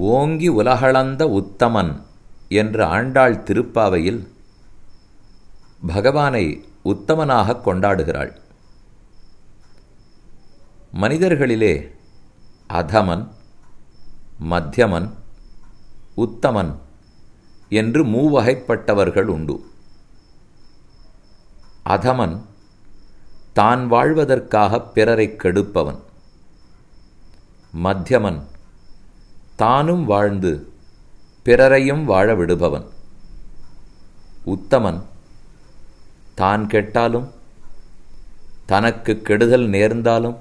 ஓங்கி உலகளந்த உத்தமன் என்ற ஆண்டாள் திருப்பாவையில் பகவானை உத்தமனாக கொண்டாடுகிறாள். மனிதர்களிலே அதமன் மத்தியமன் உத்தமன் என்று மூவகைப்பட்டவர்கள் உண்டு. அதமன் தான் வாழ்வதற்காக பிறரை கெடுப்பவன். மத்தியமன் தானும் வாழ்ந்து பிறரையும் வாழ விடுபவன். உத்தமன். தான் கெட்டாலும் தனக்கு கெடுதல் நேர்ந்தாலும்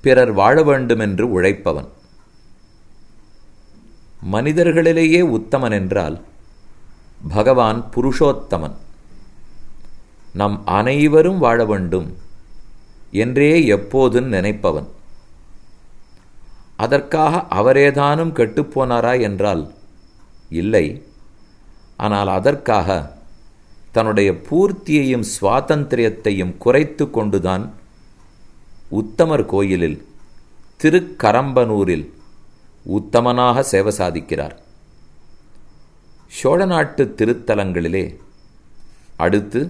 பிறர் வாழ வேண்டுமென்று உழைப்பவன். மனிதர்களிலேயே உத்தமன் என்றால் பகவான் புருஷோத்தமன். நம் அனைவரும் வாழ வேண்டும் என்றே எப்போதும் நினைப்பவன். அதற்காக அவரேதானும் கெட்டுப்போனாரா என்றால் இல்லை. ஆனால் அதற்காக தன்னுடைய பூர்த்தியையும் சுவாதந்திரியத்தையும் குறைத்து கொண்டுதான் உத்தமர் கோயிலில் திருக்கரம்பனூரில் உத்தமனாக சேவை சாதிக்கிறார். சோழ நாட்டு திருத்தலங்களிலே அடுத்து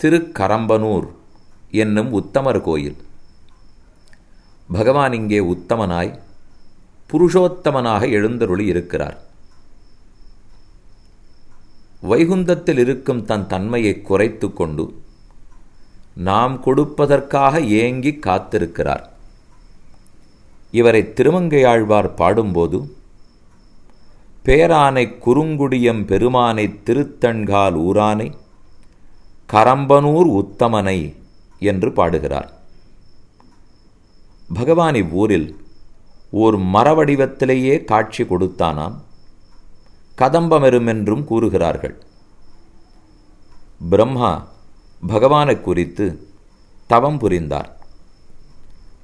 திருக்கரம்பனூர் என்னும் உத்தமர் கோயில். பகவான் இங்கே உத்தமனாய் புருஷோத்தமனாக எழுந்தருளி இருக்கிறார். வைகுந்தத்தில் இருக்கும் தன் தன்மையை குறைத்து கொண்டு நாம் கொடுப்பதற்காக ஏங்கி காத்திருக்கிறார். இவரை திருமங்கையாழ்வார் பாடும்போது பேரானை குறுங்குடியம் பெருமானை திருத்தண்கால் ஊரானை கரம்பனூர் உத்தமனை என்று பாடுகிறார். பகவான் இவ்வூரில் ஓர் மரவடிவத்திலேயே காட்சி கொடுத்தானாம். கதம்பமெருமென்றும் கூறுகிறார்கள். பிரம்மா பகவானை குறித்து தவம் புரிந்தார்.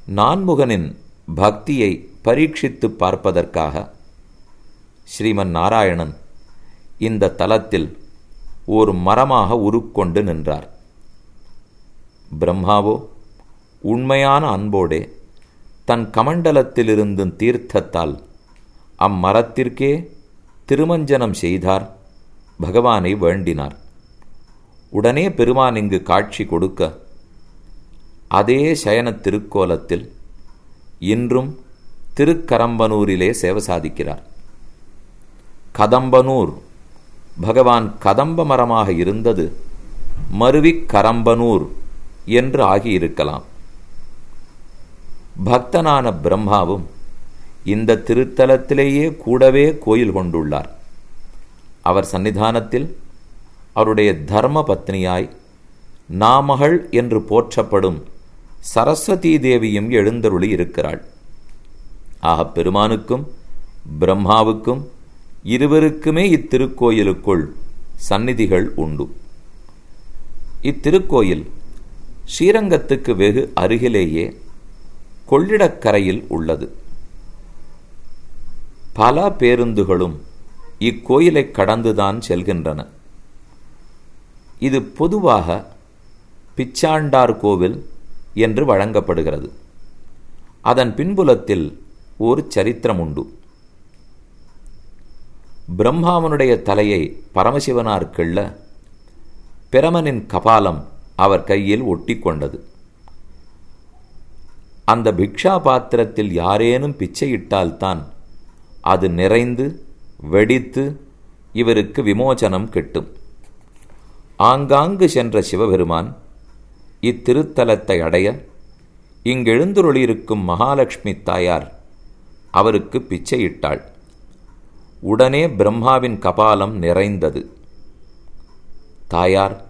நான்முகனின் பக்தியை பரீட்சித்து பார்ப்பதற்காக ஸ்ரீமன் நாராயணன் இந்த தலத்தில் ஒரு மரமாக உருக்கொண்டு நின்றார். பிரம்மாவோ உண்மையான அன்போடே தன் கமண்டலத்திலிருந்தும் தீர்த்தத்தால் அம்மரத்திற்கே திருமஞ்சனம் செய்தார் பகவானை வேண்டினார். உடனே பெருமான் இங்கு காட்சி கொடுக்க அதே சயன திருக்கோலத்தில் இன்றும் திருக்கரம்பனூரிலே சேவை சாதிக்கிறார். கதம்பனூர் பகவான் கதம்ப மரமாக இருந்தது மருவிக் கரம்பனூர் என்று ஆகியிருக்கலாம். பக்தனான பிரம்மாவும் இந்த திருத்தலத்திலேயே கூடவே கோயில் கொண்டுள்ளார். அவர் சன்னிதானத்தில் அவருடைய தர்ம பத்னியாய் நாமகள் என்று போற்றப்படும் சரஸ்வதி தேவியும் எழுந்தருளி இருக்கிறாள். ஆக பெருமானுக்கும் பிரம்மாவுக்கும் இருவருக்குமே இத்திருக்கோயிலுக்குள் சந்நிதிகள் உண்டு. இத்திருக்கோயில் ஸ்ரீரங்கத்துக்கு வெகு அருகிலேயே கொள்ளிடக்கரையில் உள்ளது. பல பேருந்துகளும் இக்கோயிலை கடந்துதான் செல்கின்றன. இது பொதுவாக பிச்சாண்டார் கோவில் என்று வழங்கப்படுகிறது. அதன் பின்புலத்தில் ஒரு சரித்திரம் உண்டு பிரம்மாவனுடைய தலையை பரமசிவனார் கிள்ள பிரமனின் கபாலம் அவர் கையில் ஒட்டி கொண்டது அந்த பிக்ஷா பாத்திரத்தில் யாரேனும் பிச்சையிட்டால்தான் அது நிறைந்து வெடித்து இவருக்கு விமோசனம் கிட்டும். ஆங்காங்கு சென்ற சிவபெருமான் இத்திருத்தலத்தை அடைய இங்கெழுந்துருளியிருக்கும் மகாலட்சுமி தாயார் அவருக்கு பிச்சையிட்டாள். உடனே பிரம்மாவின் கபாலம் நிறைந்தது. தாயார்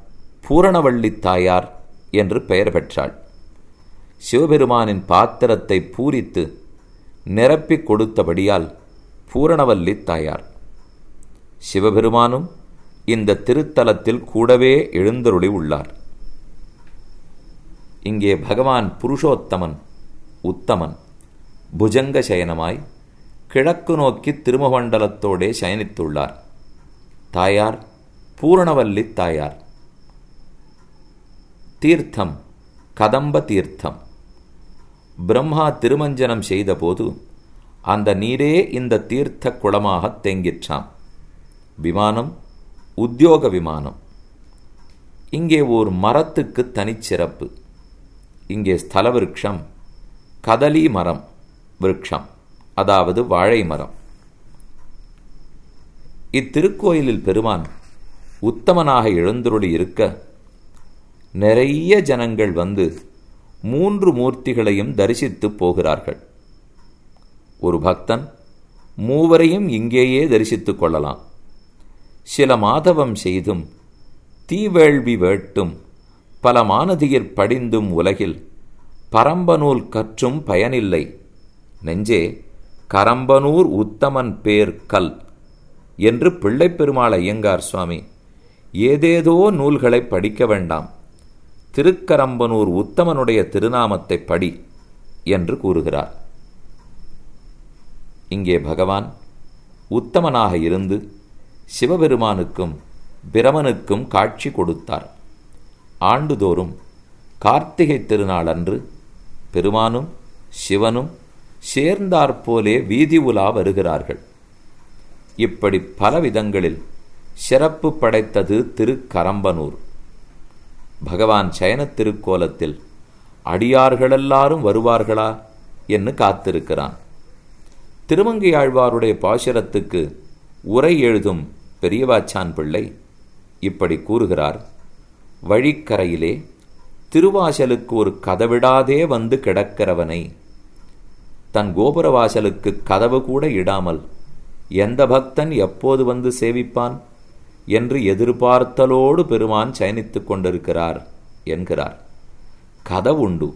பூரணவள்ளி தாயார் என்று பெயர் பெற்றாள். சிவபெருமானின் பாத்திரத்தை பூரித்து நிரப்பிக் கொடுத்தபடியால் பூரணவல்லி தாயார். சிவபெருமானும் இந்த திருத்தலத்தில் கூடவே எழுந்தருளி உள்ளார். இங்கே பகவான் புருஷோத்தமன் உத்தமன் புஜங்க சயனமாய் கிழக்கு நோக்கி திருமகண்டலத்தோடே சயனித்துள்ளார். தாயார் பூரணவல்லி தாயார். தீர்த்தம் கதம்ப தீர்த்தம். பிரம்மா திருமஞ்சனம் செய்தபோது அந்த நீரே இந்த தீர்த்த குளமாக தேங்கிற்றாம். விமானம் உத்தியோக விமானம். இங்கே ஓர் மரத்துக்கு தனிச்சிறப்பு. இங்கே ஸ்தல விருட்சம் கதலி மரம் விருட்சம் அதாவது வாழை மரம். இத்திருக்கோயிலில் பெருமான் உத்தமனாக எழுந்துருளி இருக்க நிறைய ஜனங்கள் வந்து மூன்று மூர்த்திகளையும் தரிசித்து போகிறார்கள். ஒரு பக்தன் மூவரையும் இங்கேயே தரிசித்துக் கொள்ளலாம். சில மாதவம் செய்தும் தீவேள்வி வேட்டும் பல மானதியிற் படிந்தும் உலகில் பரம்பனூல் கற்றும் பயனில்லை. நெஞ்சே கரம்பனூர் உத்தமன் பேர் கல் என்று பிள்ளைப்பெருமாள் ஐயங்கார் சுவாமி ஏதேதோ நூல்களை படிக்க வேண்டாம். திருக்கரம்பனூர் உத்தமனுடைய திருநாமத்தை படி என்று கூறுகிறார். இங்கே பகவான் உத்தமனாக இருந்து சிவபெருமானுக்கும் பிரமனுக்கும் காட்சி கொடுத்தார். ஆண்டுதோறும் கார்த்திகை திருநாள் அன்று பெருமானும் சிவனும் சேர்ந்தாற்போலே வீதி உலா வருகிறார்கள். இப்படி பல விதங்களில் சிறப்பு படைத்தது திருக்கரம்பனூர். பகவான் சயனத் திருக்கோலத்தில் அடியார்களெல்லாரும் வருவார்களா என்று காத்திருக்கிறான். திருமங்கையாழ்வாருடைய பாசுரத்துக்கு உரை எழுதும் பெரியவாச்சான் பிள்ளை இப்படி கூறுகிறார் வழிக்கரையிலே திருவாசலுக்கு ஒரு கதவிடாதே வந்து கிடக்கிறவனை தன் கோபுரவாசலுக்கு கதவு கூட இடாமல் எந்த பக்தன் எப்போது வந்து சேவிப்பான்? என்று எதிர்பார்த்தலோடு பெருமான் சயனித்துக் கொண்டிருக்கிறார் என்கிறார். கதவுண்டு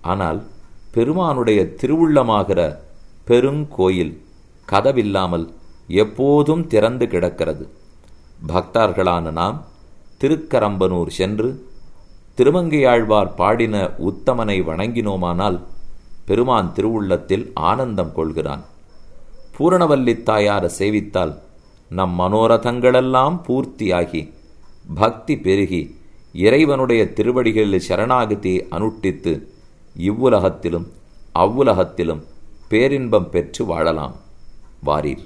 ஆனால் பெருமானுடைய திருவுள்ளமாகிற பெருங்கோயில் கதவில்லாமல் எப்போதும் திறந்து கிடக்கிறது. பக்தர்களான நாம் திருக்கரம்பனூர் சென்று திருமங்கையாழ்வார் பாடின உத்தமனை வணங்கினோமானால் பெருமான் திருவுள்ளத்தில் ஆனந்தம் கொள்கிறான். பூரணவல்லி தாயார சேவித்தால் நம் மனோரதங்களெல்லாம் பூர்த்தியாகி பக்தி பெருகி இறைவனுடைய திருவடிகளில் சரணாகதி அனுட்டித்து இவ்வுலகத்திலும் அவ்வுலகத்திலும் பேரின்பம் பெற்று வாழலாம். வாரீர்.